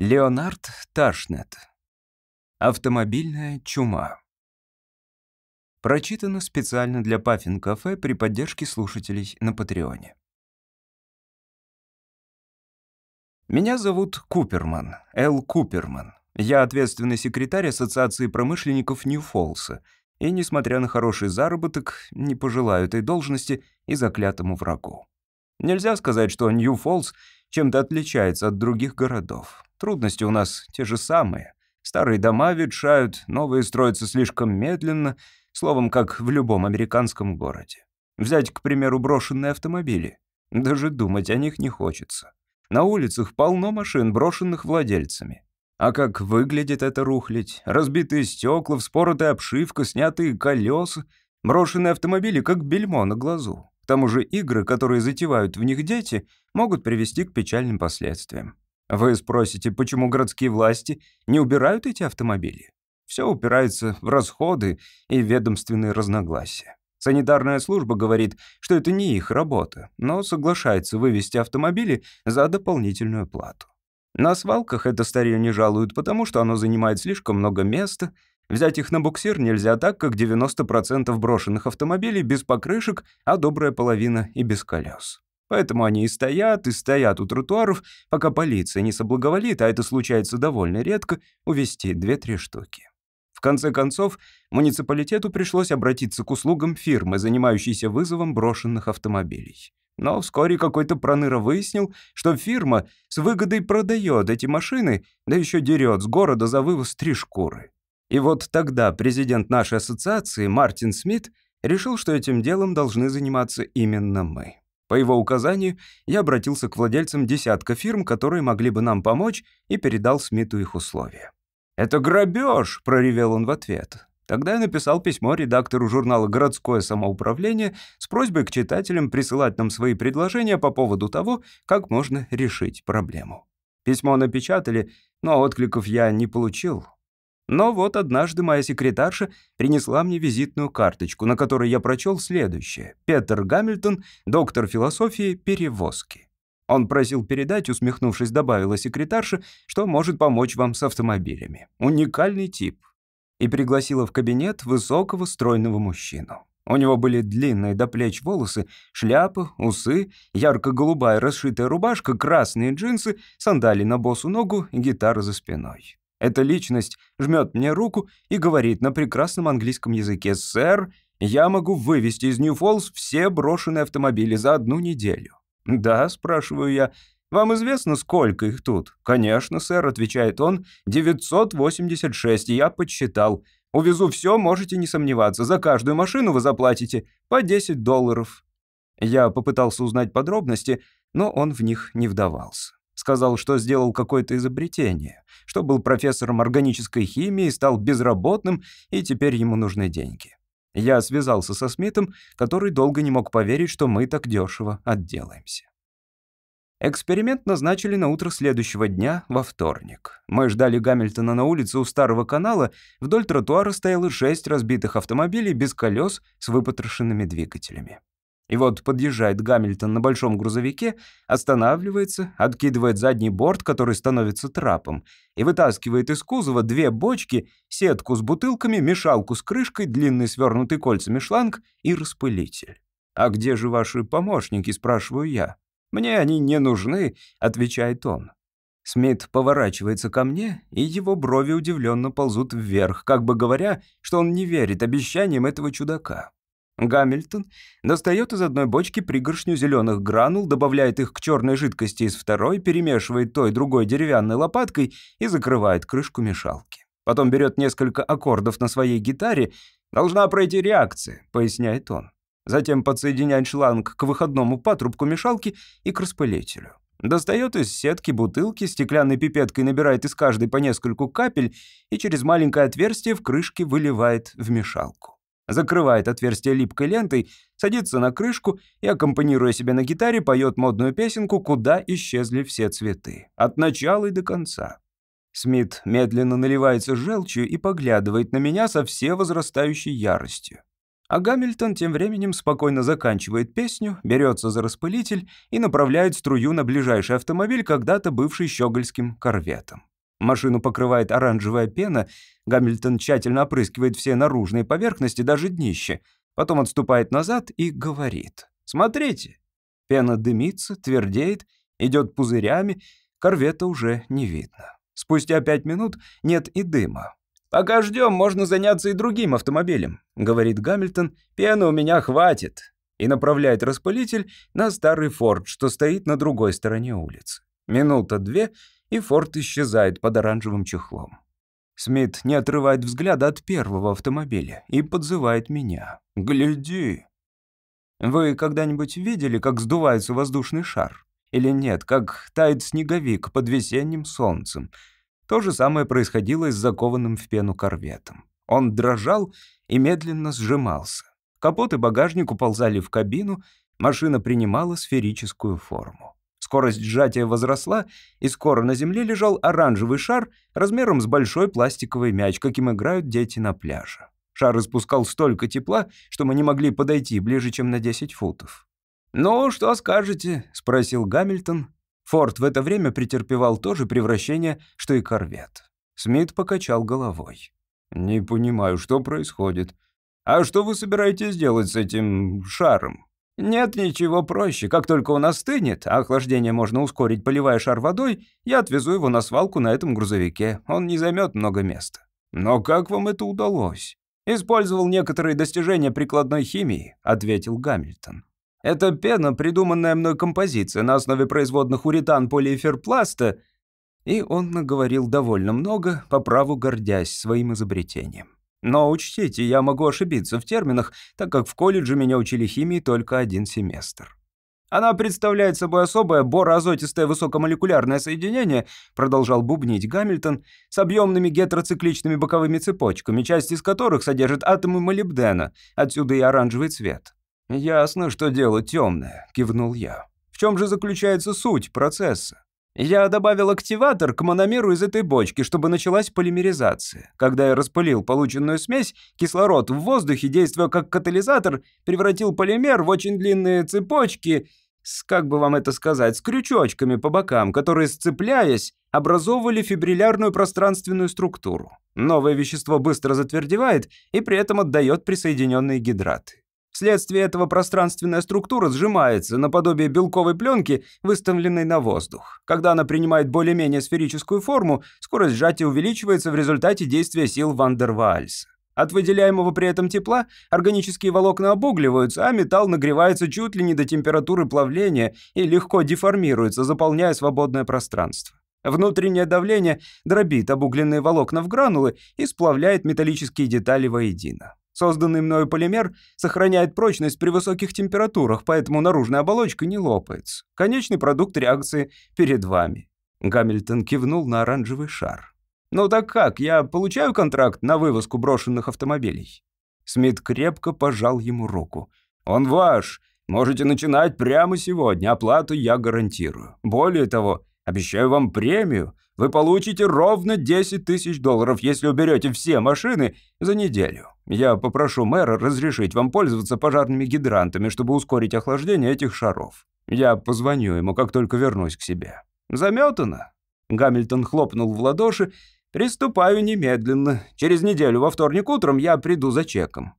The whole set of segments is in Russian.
Леонард Ташнет. Автомобильная чума. Прочитано специально для Паффин Кафе при поддержке слушателей на Патреоне. Меня зовут Куперман, Эл Куперман. Я ответственный секретарь Ассоциации промышленников Нью-Фолса, и, несмотря на хороший заработок, не пожелаю этой должности и заклятому врагу. Нельзя сказать, что Нью-Фолс чем-то отличается от других городов. Трудности у нас те же самые. Старые дома ветшают, новые строятся слишком медленно, словом, как в любом американском городе. Взять, к примеру, брошенные автомобили. Даже думать о них не хочется. На улицах полно машин, брошенных владельцами. А как выглядит эта рухлядь? Разбитые стекла, вспоротая обшивка, снятые колеса. Брошенные автомобили, как бельмо на глазу. К тому же игры, которые затевают в них дети, могут привести к печальным последствиям. Вы спросите, почему городские власти не убирают эти автомобили? Все упирается в расходы и ведомственные разногласия. Санитарная служба говорит, что это не их работа, но соглашается вывести автомобили за дополнительную плату. На свалках это старье не жалуют, потому что оно занимает слишком много места. Взять их на буксир нельзя так, как 90% брошенных автомобилей без покрышек, а добрая половина и без колес. Поэтому они и стоят, и стоят у тротуаров, пока полиция не соблаговолит, а это случается довольно редко, увести две-три штуки. В конце концов, муниципалитету пришлось обратиться к услугам фирмы, занимающейся вызовом брошенных автомобилей. Но вскоре какой-то проныра выяснил, что фирма с выгодой продает эти машины, да еще дерет с города за вывоз три шкуры. И вот тогда президент нашей ассоциации, Мартин Смит, решил, что этим делом должны заниматься именно мы. По его указанию я обратился к владельцам десятка фирм, которые могли бы нам помочь, и передал Смиту их условия. «Это грабеж!» — проревел он в ответ. Тогда я написал письмо редактору журнала «Городское самоуправление» с просьбой к читателям присылать нам свои предложения по поводу того, как можно решить проблему. Письмо напечатали, но откликов я не получил. Но вот однажды моя секретарша принесла мне визитную карточку, на которой я прочел следующее. «Петер Гамильтон, доктор философии, перевозки». Он просил передать, усмехнувшись, добавила секретарша, что может помочь вам с автомобилями. Уникальный тип. И пригласила в кабинет высокого стройного мужчину. У него были длинные до плеч волосы, шляпа, усы, ярко-голубая расшитая рубашка, красные джинсы, сандали на босу ногу гитара за спиной. Эта личность жмет мне руку и говорит на прекрасном английском языке «Сэр, я могу вывести из Нью-Фоллс все брошенные автомобили за одну неделю». «Да», — спрашиваю я, — «вам известно, сколько их тут?» «Конечно, сэр», — отвечает он, — «986, я подсчитал. Увезу все, можете не сомневаться. За каждую машину вы заплатите по 10 долларов». Я попытался узнать подробности, но он в них не вдавался. Сказал, что сделал какое-то изобретение, что был профессором органической химии, стал безработным, и теперь ему нужны деньги. Я связался со Смитом, который долго не мог поверить, что мы так дешево отделаемся. Эксперимент назначили на утро следующего дня, во вторник. Мы ждали Гамильтона на улице у Старого канала, вдоль тротуара стояло шесть разбитых автомобилей без колес с выпотрошенными двигателями. И вот подъезжает Гамильтон на большом грузовике, останавливается, откидывает задний борт, который становится трапом, и вытаскивает из кузова две бочки, сетку с бутылками, мешалку с крышкой, длинный свернутый кольцами шланг и распылитель. «А где же ваши помощники?» — спрашиваю я. «Мне они не нужны», — отвечает он. Смит поворачивается ко мне, и его брови удивленно ползут вверх, как бы говоря, что он не верит обещаниям этого чудака. Гамильтон достает из одной бочки пригоршню зеленых гранул, добавляет их к черной жидкости из второй, перемешивает той другой деревянной лопаткой и закрывает крышку мешалки. Потом берет несколько аккордов на своей гитаре. «Должна пройти реакция», — поясняет он. Затем подсоединяет шланг к выходному патрубку мешалки и к распылителю. Достает из сетки бутылки, стеклянной пипеткой набирает из каждой по нескольку капель и через маленькое отверстие в крышке выливает в мешалку закрывает отверстие липкой лентой, садится на крышку и, аккомпанируя себе на гитаре, поет модную песенку «Куда исчезли все цветы?» От начала и до конца. Смит медленно наливается желчью и поглядывает на меня со все возрастающей яростью. А Гамильтон тем временем спокойно заканчивает песню, берется за распылитель и направляет струю на ближайший автомобиль, когда-то бывший щегольским корветом. Машину покрывает оранжевая пена, Гамильтон тщательно опрыскивает все наружные поверхности, даже днище, потом отступает назад и говорит. «Смотрите!» Пена дымится, твердеет, идет пузырями, корвета уже не видно. Спустя пять минут нет и дыма. «Пока ждем, можно заняться и другим автомобилем», — говорит Гамильтон. «Пены у меня хватит». И направляет распылитель на старый форт, что стоит на другой стороне улицы. Минута-две, и форт исчезает под оранжевым чехлом. Смит не отрывает взгляда от первого автомобиля и подзывает меня. «Гляди!» Вы когда-нибудь видели, как сдувается воздушный шар? Или нет, как тает снеговик под весенним солнцем? То же самое происходило и с закованным в пену корветом. Он дрожал и медленно сжимался. Капот и багажник уползали в кабину, машина принимала сферическую форму. Скорость сжатия возросла, и скоро на земле лежал оранжевый шар размером с большой пластиковый мяч, каким играют дети на пляже. Шар испускал столько тепла, что мы не могли подойти ближе, чем на 10 футов. «Ну, что скажете?» — спросил Гамильтон. Форд в это время претерпевал то же превращение, что и корвет. Смит покачал головой. «Не понимаю, что происходит. А что вы собираетесь делать с этим шаром?» «Нет ничего проще. Как только он остынет, а охлаждение можно ускорить, поливая шар водой, я отвезу его на свалку на этом грузовике. Он не займет много места». «Но как вам это удалось?» «Использовал некоторые достижения прикладной химии», — ответил Гамильтон. «Это пена, придуманная мной композиция на основе производных уретан полиэфирпласта», и он наговорил довольно много, по праву гордясь своим изобретением. Но учтите, я могу ошибиться в терминах, так как в колледже меня учили химии только один семестр. Она представляет собой особое бороазотистое высокомолекулярное соединение, продолжал бубнить Гамильтон, с объемными гетероцикличными боковыми цепочками, часть из которых содержит атомы молибдена, отсюда и оранжевый цвет. «Ясно, что дело темное», — кивнул я. «В чем же заключается суть процесса?» Я добавил активатор к мономеру из этой бочки, чтобы началась полимеризация. Когда я распылил полученную смесь, кислород в воздухе, действуя как катализатор, превратил полимер в очень длинные цепочки с, как бы вам это сказать, с крючочками по бокам, которые, сцепляясь, образовывали фибриллярную пространственную структуру. Новое вещество быстро затвердевает и при этом отдает присоединенные гидраты. Вследствие этого пространственная структура сжимается наподобие белковой пленки, выставленной на воздух. Когда она принимает более-менее сферическую форму, скорость сжатия увеличивается в результате действия сил Ван дер Ваальса. От выделяемого при этом тепла органические волокна обугливаются, а металл нагревается чуть ли не до температуры плавления и легко деформируется, заполняя свободное пространство. Внутреннее давление дробит обугленные волокна в гранулы и сплавляет металлические детали воедино. Созданный мною полимер сохраняет прочность при высоких температурах, поэтому наружная оболочка не лопается. Конечный продукт реакции перед вами». Гамильтон кивнул на оранжевый шар. «Ну так как, я получаю контракт на вывозку брошенных автомобилей?» Смит крепко пожал ему руку. «Он ваш. Можете начинать прямо сегодня. Оплату я гарантирую. Более того, обещаю вам премию. Вы получите ровно 10 тысяч долларов, если уберете все машины за неделю. Я попрошу мэра разрешить вам пользоваться пожарными гидрантами, чтобы ускорить охлаждение этих шаров. Я позвоню ему, как только вернусь к себе. Заметано?» Гамильтон хлопнул в ладоши. «Приступаю немедленно. Через неделю во вторник утром я приду за чеком».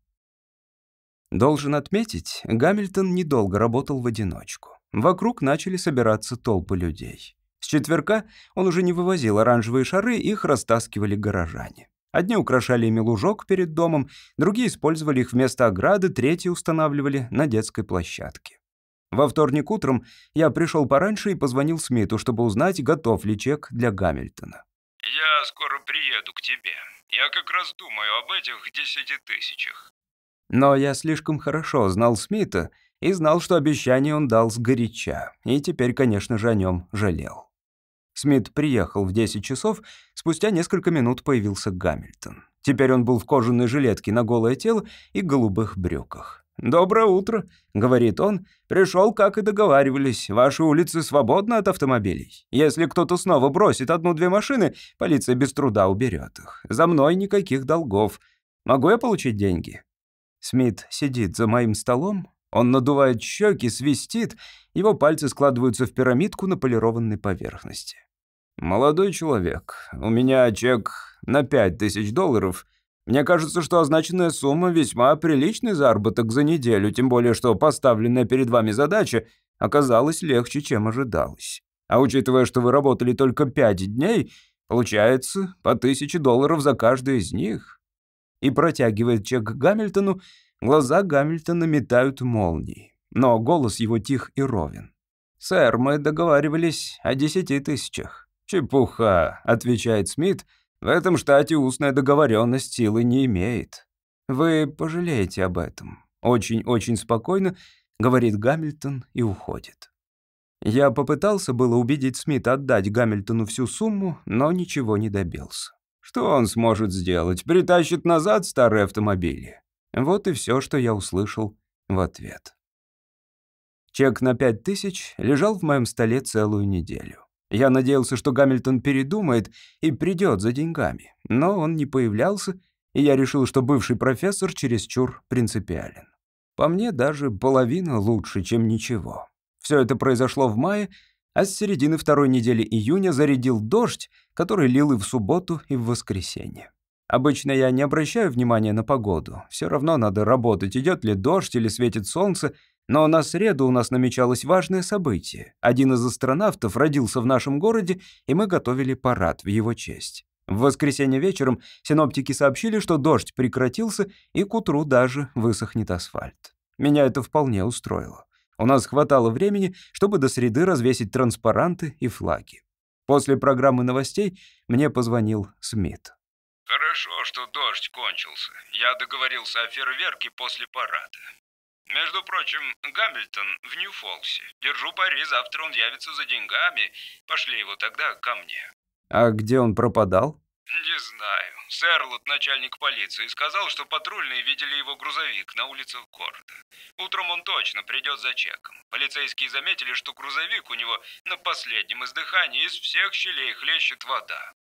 Должен отметить, Гамильтон недолго работал в одиночку. Вокруг начали собираться толпы людей. С четверка он уже не вывозил оранжевые шары, их растаскивали горожане. Одни украшали ими лужок перед домом, другие использовали их вместо ограды, третьи устанавливали на детской площадке. Во вторник утром я пришел пораньше и позвонил Смиту, чтобы узнать, готов ли чек для Гамильтона. «Я скоро приеду к тебе. Я как раз думаю об этих десяти тысячах». Но я слишком хорошо знал Смита и знал, что обещание он дал сгоряча, и теперь, конечно же, о нем жалел. Смит приехал в 10 часов, спустя несколько минут появился Гамильтон. Теперь он был в кожаной жилетке на голое тело и голубых брюках. «Доброе утро», — говорит он. «Пришел, как и договаривались. Ваши улицы свободны от автомобилей. Если кто-то снова бросит одну-две машины, полиция без труда уберет их. За мной никаких долгов. Могу я получить деньги?» Смит сидит за моим столом. Он надувает щеки, свистит. Его пальцы складываются в пирамидку на полированной поверхности. «Молодой человек, у меня чек на пять тысяч долларов. Мне кажется, что означенная сумма весьма приличный заработок за неделю, тем более что поставленная перед вами задача оказалась легче, чем ожидалось. А учитывая, что вы работали только пять дней, получается по тысяче долларов за каждый из них». И протягивает чек Гамильтону, глаза Гамильтона метают молнии, но голос его тих и ровен. «Сэр, мы договаривались о десяти тысячах». «Чепуха», — отвечает Смит, — «в этом штате устная договоренность силы не имеет». «Вы пожалеете об этом». Очень-очень спокойно, говорит Гамильтон и уходит. Я попытался было убедить Смита отдать Гамильтону всю сумму, но ничего не добился. Что он сможет сделать? Притащит назад старые автомобили. Вот и все, что я услышал в ответ. Чек на пять тысяч лежал в моем столе целую неделю. Я надеялся, что Гамильтон передумает и придет за деньгами, но он не появлялся, и я решил, что бывший профессор чересчур принципиален. По мне, даже половина лучше, чем ничего. Все это произошло в мае, а с середины второй недели июня зарядил дождь, который лил и в субботу, и в воскресенье. Обычно я не обращаю внимания на погоду. Все равно надо работать, идет ли дождь или светит солнце, но на среду у нас намечалось важное событие. Один из астронавтов родился в нашем городе, и мы готовили парад в его честь. В воскресенье вечером синоптики сообщили, что дождь прекратился, и к утру даже высохнет асфальт. Меня это вполне устроило. У нас хватало времени, чтобы до среды развесить транспаранты и флаги. После программы новостей мне позвонил Смит. «Хорошо, что дождь кончился. Я договорился о фейерверке после парада. Между прочим, Гамильтон в Нью-Фолсе. Держу пари, завтра он явится за деньгами. Пошли его тогда ко мне. А где он пропадал? Не знаю. Сэрлот, начальник полиции, сказал, что патрульные видели его грузовик на улицах города. Утром он точно придет за чеком. Полицейские заметили, что грузовик у него на последнем издыхании из всех щелей хлещет вода.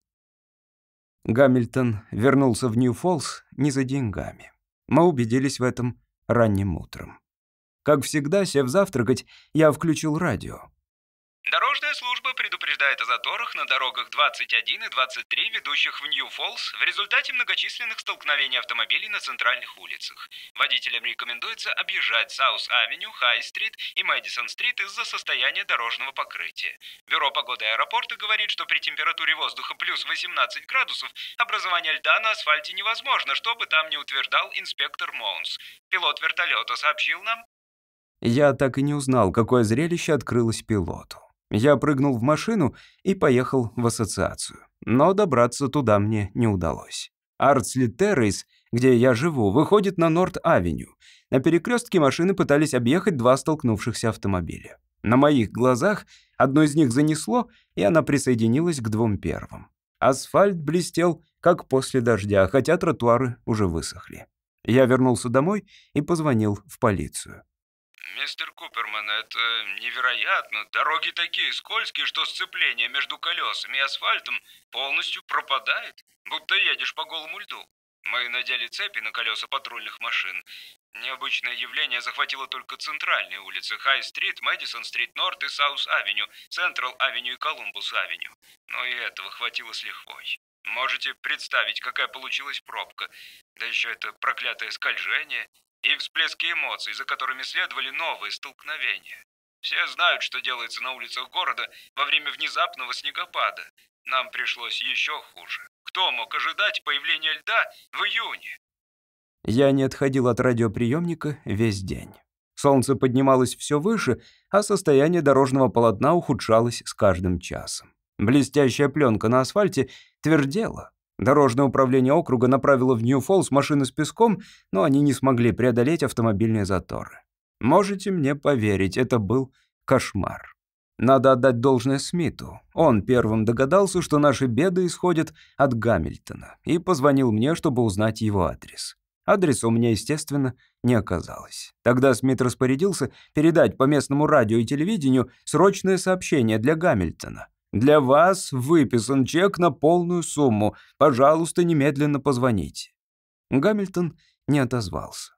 Гамильтон вернулся в Нью-Фолс не за деньгами. Мы убедились в этом ранним утром. Как всегда, сев завтракать, я включил радио. Дорожная служба предупреждает о заторах на дорогах 21 и 23, ведущих в Нью-Фоллс, в результате многочисленных столкновений автомобилей на центральных улицах. Водителям рекомендуется объезжать Саус-Авеню, Хай-Стрит и Мэдисон-Стрит из-за состояния дорожного покрытия. Бюро погоды аэропорта говорит, что при температуре воздуха плюс 18 градусов образование льда на асфальте невозможно, что бы там ни утверждал инспектор Моунс. Пилот вертолета сообщил нам, я так и не узнал, какое зрелище открылось пилоту. Я прыгнул в машину и поехал в ассоциацию. Но добраться туда мне не удалось. Артсли Террейс, где я живу, выходит на Норт-Авеню. На перекрестке машины пытались объехать два столкнувшихся автомобиля. На моих глазах одно из них занесло, и она присоединилась к двум первым. Асфальт блестел, как после дождя, хотя тротуары уже высохли. Я вернулся домой и позвонил в полицию. Мистер Куперман, это невероятно. Дороги такие скользкие, что сцепление между колесами и асфальтом полностью пропадает, будто едешь по голому льду. Мы надели цепи на колеса патрульных машин. Необычное явление захватило только центральные улицы Хай-стрит, Мэдисон-стрит, Норт и Саус-авеню, Централ-авеню и Колумбус-авеню. Но и этого хватило с лихвой. Можете представить, какая получилась пробка. Да еще это проклятое скольжение и всплески эмоций, за которыми следовали новые столкновения. Все знают, что делается на улицах города во время внезапного снегопада. Нам пришлось еще хуже. Кто мог ожидать появления льда в июне? Я не отходил от радиоприемника весь день. Солнце поднималось все выше, а состояние дорожного полотна ухудшалось с каждым часом. Блестящая пленка на асфальте твердела. Дорожное управление округа направило в Нью-Фоллс машины с песком, но они не смогли преодолеть автомобильные заторы. Можете мне поверить, это был кошмар. Надо отдать должное Смиту. Он первым догадался, что наши беды исходят от Гамильтона, и позвонил мне, чтобы узнать его адрес. Адреса у меня, естественно, не оказалось. Тогда Смит распорядился передать по местному радио и телевидению срочное сообщение для Гамильтона. Для вас выписан чек на полную сумму. Пожалуйста, немедленно позвоните». Гамильтон не отозвался.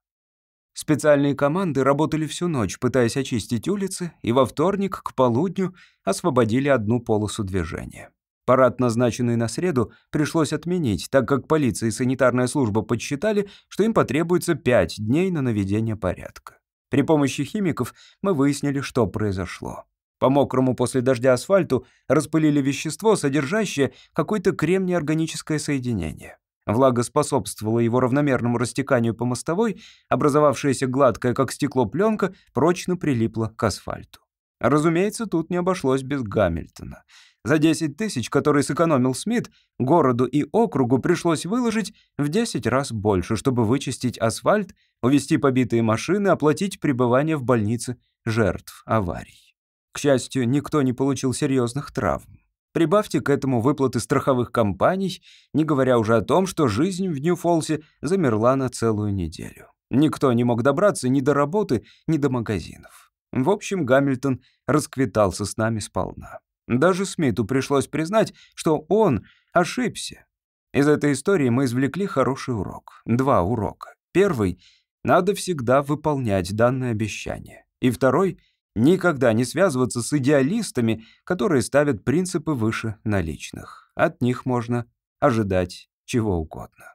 Специальные команды работали всю ночь, пытаясь очистить улицы, и во вторник к полудню освободили одну полосу движения. Парад, назначенный на среду, пришлось отменить, так как полиция и санитарная служба подсчитали, что им потребуется пять дней на наведение порядка. При помощи химиков мы выяснили, что произошло. По мокрому после дождя асфальту распылили вещество, содержащее какое-то кремний-органическое соединение. Влага способствовала его равномерному растеканию по мостовой, образовавшаяся гладкая, как стекло, пленка прочно прилипла к асфальту. Разумеется, тут не обошлось без Гамильтона. За 10 тысяч, которые сэкономил Смит, городу и округу пришлось выложить в 10 раз больше, чтобы вычистить асфальт, увезти побитые машины, оплатить пребывание в больнице жертв аварий. К счастью, никто не получил серьезных травм. Прибавьте к этому выплаты страховых компаний, не говоря уже о том, что жизнь в Нью-Фолсе замерла на целую неделю. Никто не мог добраться ни до работы, ни до магазинов. В общем, Гамильтон расквитался с нами сполна. Даже Смиту пришлось признать, что он ошибся. Из этой истории мы извлекли хороший урок. Два урока. Первый — надо всегда выполнять данное обещание. И второй — Никогда не связываться с идеалистами, которые ставят принципы выше наличных. От них можно ожидать чего угодно.